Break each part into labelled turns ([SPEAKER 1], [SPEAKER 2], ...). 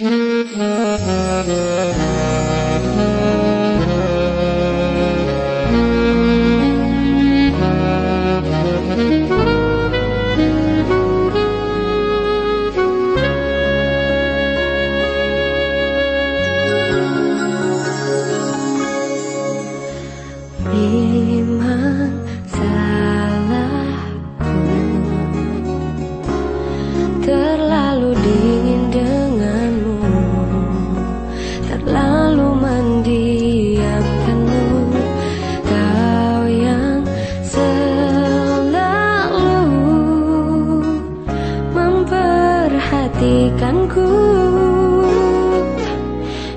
[SPEAKER 1] Mm-hmm. Terlalu mendiamkanmu Kau yang selalu Memperhatikanku.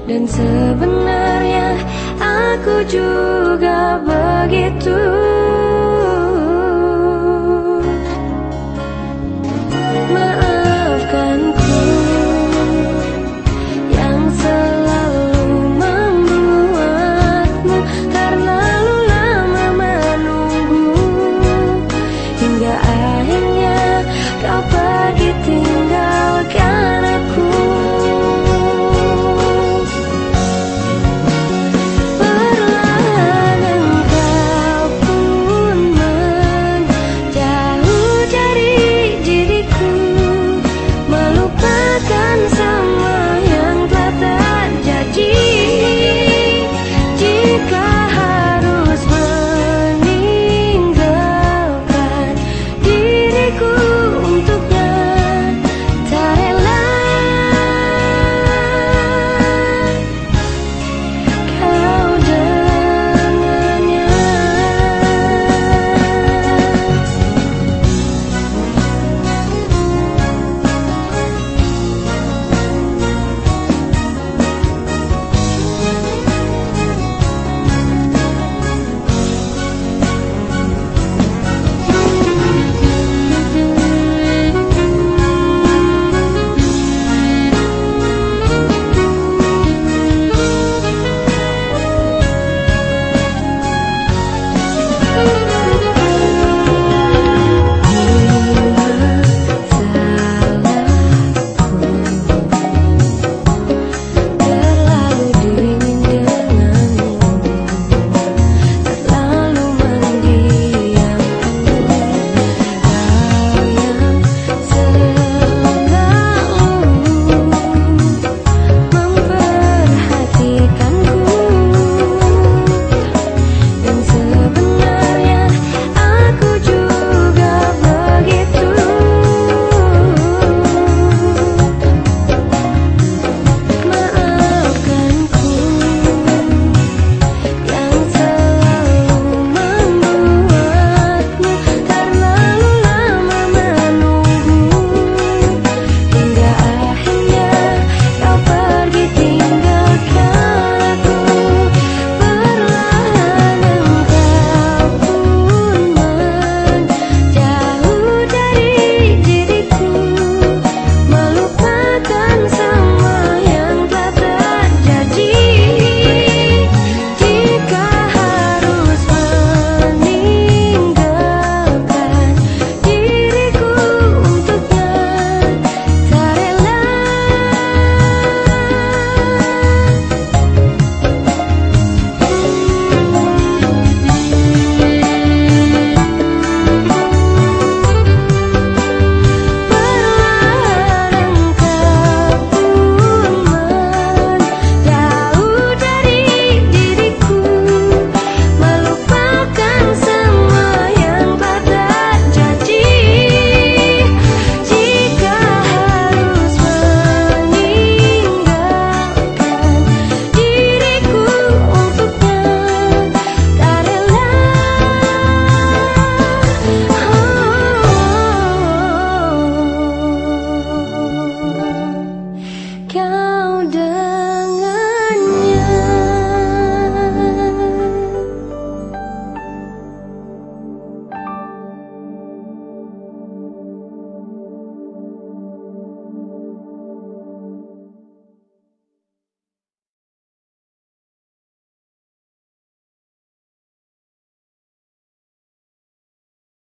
[SPEAKER 1] Dan sebenarnya Aku juga begitu Sun's